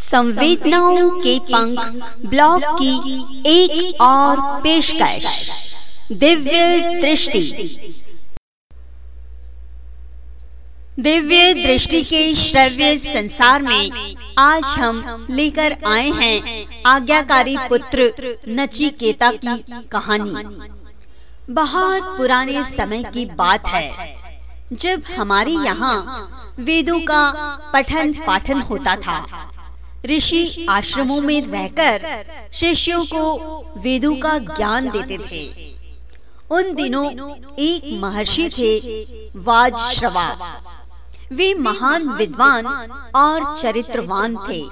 संवेदनाओं के पंख ब्लॉग की एक और पेशकश। दिव्य दृष्टि। दिव्य दृष्टि के श्रव्य संसार में आज हम लेकर आए हैं आज्ञाकारी पुत्र नचिकेता की कहानी। बहुत पुराने समय की बात है। जब हमारे यहाँ वेदों का पठन पाठन होता था ऋषि आश्रमों में रहकर शिष्यों को वेदों का ज्ञान देते थे। उन दिनों एक महर्षि थे वाजश्रवा वे महान विद्वान और चरित्रवान थे।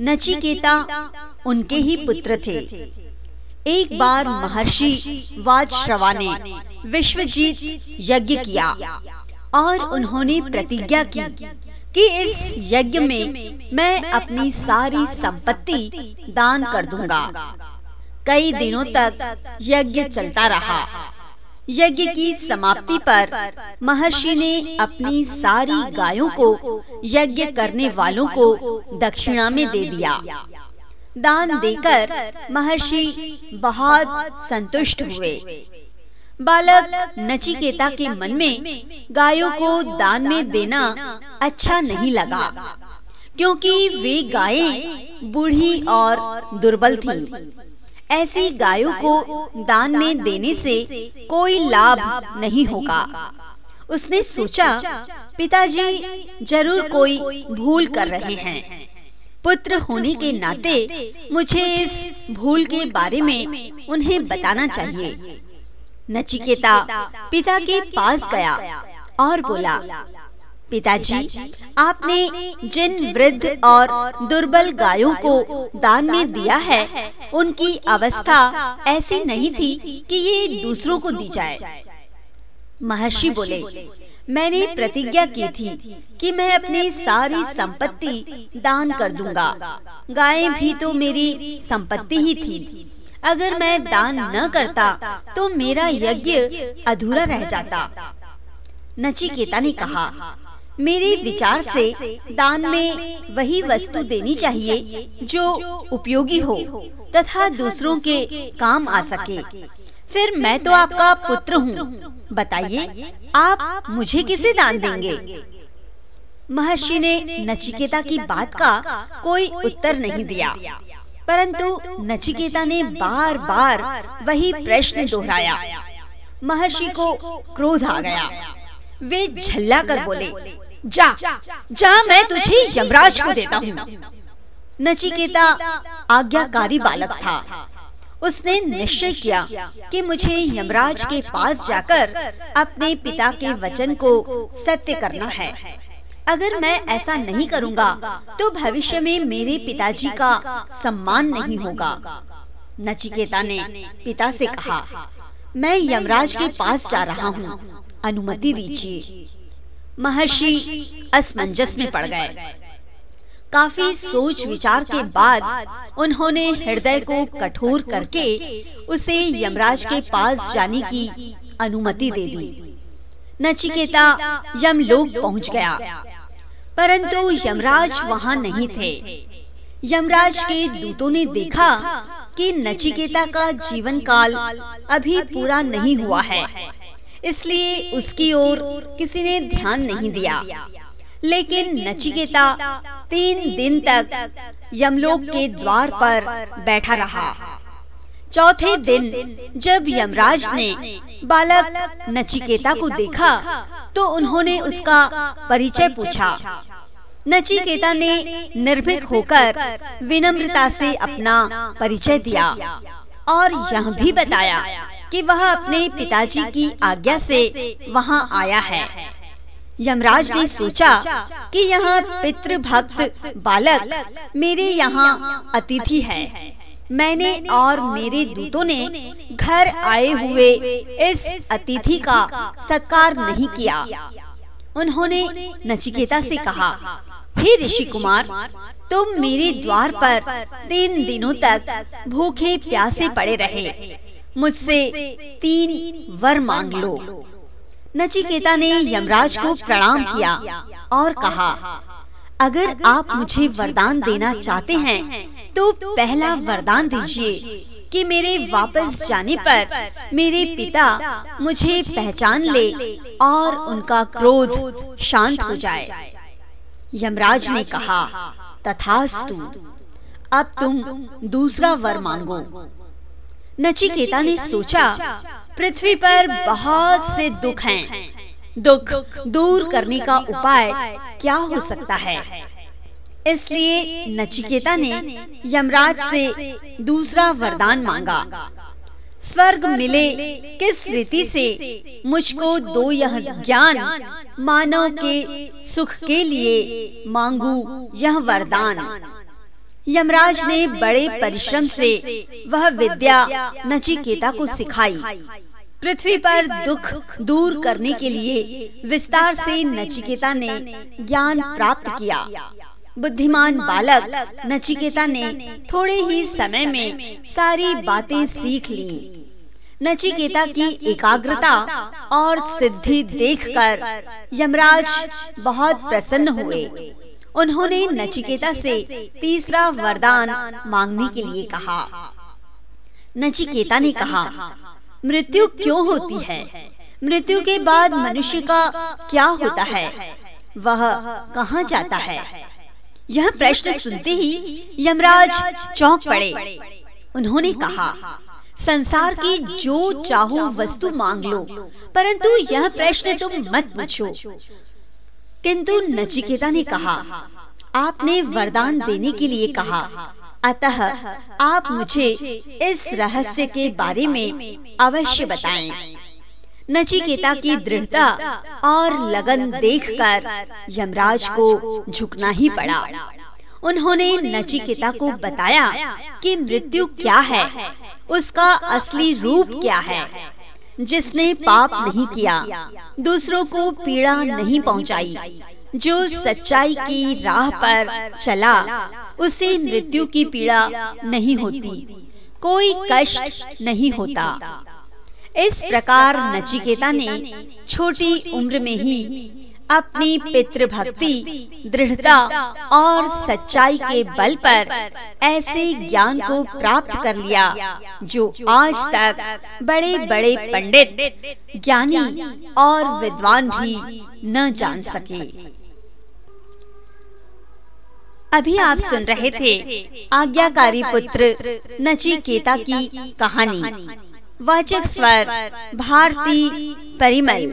नचिकेता उनके ही पुत्र थे। एक बार महर्षि वाजश्रवा ने विश्वजीत यज्ञ किया और उन्होंने प्रतिज्ञा की कि इस यज्ञ में मैं अपनी सारी संपत्ति दान कर दूँगा। कई दिनों तक यज्ञ चलता रहा। यज्ञ की समाप्ति पर महर्षि ने अपनी सारी गायों को यज्ञ करने वालों को दक्षिणा में दे दिया। दान देकर महर्षि बहुत संतुष्ट हुए। बालक नचिकेता के मन में गायों को दान में देना अच्छा नहीं लगा। क्योंकि वे गायें बूढ़ी और दुर्बल थीं। ऐसी गायों को दान में देने से कोई लाभ नहीं होगा। उसने सोचा, पिताजी, ज़रूर कोई भूल कर रहे हैं। पुत्र होने के नाते मुझे इस भूल के बारे में उन्हें बताना चाहिए। नचिकेता पिता के पास गया और बोला पिताजी आपने जिन वृद्ध और दुर्बल गायों को दान में दिया है उनकी अवस्था ऐसी नहीं थी कि ये दूसरों को दी जाए। महर्षि बोले मैंने प्रतिज्ञा की थी कि मैं अपनी सारी संपत्ति दान कर दूँगा। गायें भी तो मेरी संपत्ति ही थी। अगर मैं दान न करता तो मेरा यज्ञ अधूरा रह जाता। नचिकेता ने कहा मेरे विचार से दान में वही वस्तु देनी चाहिए जो उपयोगी हो तथा दूसरों के काम आ सके। फिर मैं तो आपका पुत्र हूँ। बताइए आप मुझे किसे दान देंगे? महर्षि ने नचिकेता की बात का कोई उत्तर नहीं दिया। परंतु नचिकेता ने बार बार वही प्रश्न दोहराया। महर्षि को क्रोध आ गया। वे झल्ला कर बोले जा जा मैं तुझे यमराज को देता हूँ। नचिकेता आज्ञाकारी बालक था। उसने निश्चय किया कि मुझे यमराज के पास जाकर अपने पिता के वचन को सत्य करना है। अगर मैं ऐसा नहीं करूँगा तो भविष्य में मेरे पिताजी का सम्मान नहीं होगा। नचिकेता ने पिता से कहा, मैं यमराज के पास जा रहा हूँ। अनुमति दीजिए। महर्षि असमंजस में पड़ गए। काफ़ी सोच विचार के बाद उन्होंने हृदय को कठोर करके उसे यमराज के पास जाने की अनुमति दे दी। नचिकेता यमलोक पहुँच गया। परंतु यमराज वहाँ नहीं थे। यमराज के दूतों ने देखा कि नचिकेता का जीवन काल अभी पूरा नहीं हुआ है। इसलिए उसकी ओर किसी ने ध्यान नहीं दिया। लेकिन नचिकेता तीन दिन तक यमलोक के द्वार पर बैठा रहा। चौथे दिन जब यमराज ने बालक नचिकेता को देखा तो उन्होंने उसका परिचय पूछा। नचिकेता ने निर्भीक होकर विनम्रता से अपना परिचय दिया और यह भी बताया कि वह अपने पिताजी की आज्ञा से वहाँ आया है। यमराज ने सोचा कि यह पितृभक्त बालक मेरे यहाँ अतिथि है। मैंने और मेरे दूतों ने घर आए हुए इस अतिथि का सत्कार नहीं किया। उन्होंने नचिकेता से कहा, हे ऋषि कुमार तुम मेरे द्वार पर तीन दिनों तक भूखे प्यासे पड़े रहे। मुझसे तीन वर मांग लो। नचिकेता ने यमराज को प्रणाम किया और कहा, अगर आप मुझे वरदान देना चाहते हैं तो पहला वरदान दीजिए कि मेरे वापस जाने पर मेरे पिता मुझे पहचान ले और उनका क्रोध शांत हो जाए। यमराज ने कहा, तथास्तु, अब तुम दूसरा वर मांगो। नचिकेता ने सोचा, पृथ्वी पर बहुत से दुख हैं। दुख दूर करने का उपाय क्या हो सकता है? इसलिए नचिकेता ने यमराज से दूसरा वरदान मांगा। स्वर्ग मिले किस रीति से मुझको दो यह ज्ञान मानव के सुख के लिए मांगू यह वरदान। यमराज ने बड़े परिश्रम से वह विद्या नचिकेता को सिखाई। पृथ्वी पर दुख दूर करने के लिए विस्तार से नचिकेता ने ज्ञान प्राप्त किया। बुद्धिमान बालक नचिकेता ने थोड़े ही समय में सारी बातें सीख ली। नचिकेता की एकाग्रता और सिद्धि देखकर यमराज बहुत प्रसन्न हुए। उन्होंने नचिकेता से तीसरा वरदान मांगने के लिए कहा। नचिकेता ने कहा मृत्यु क्यों होती है? मृत्यु के बाद मनुष्य का क्या होता है? वह कहा जाता है? यह प्रश्न सुनते ही यमराज चौंक पड़े। उन्होंने कहा संसार की जो चाहो वस्तु मांग लो परंतु यह प्रश्न तुम मत पूछो। किंतु नचिकेता ने कहा, आपने वरदान देने के लिए कहा। अतः आप मुझे इस रहस्य के बारे में अवश्य बताएँ। नचिकेता की दृढ़ता और लगन देखकर यमराज को झुकना ही पड़ा। उन्होंने नचिकेता को बताया कि मृत्यु क्या है, उसका असली रूप क्या है। जिसने पाप नहीं किया दूसरों को पीड़ा नहीं पहुंचाई, जो सच्चाई की राह पर चला उसे मृत्यु की पीड़ा नहीं होती। कोई कष्ट नहीं होता। इस प्रकार नचिकेता ने छोटी उम्र में ही अपनी पितृभक्ति, दृढ़ता और सच्चाई के बल पर ऐसे ज्ञान को प्राप्त कर लिया, जो आज तक बड़े बड़े पंडित, ज्ञानी और विद्वान भी न जान सके। अभी आप सुन रहे थे आज्ञाकारी पुत्र नचिकेता की कहानी। वाचक स्वर, भारती परिमल।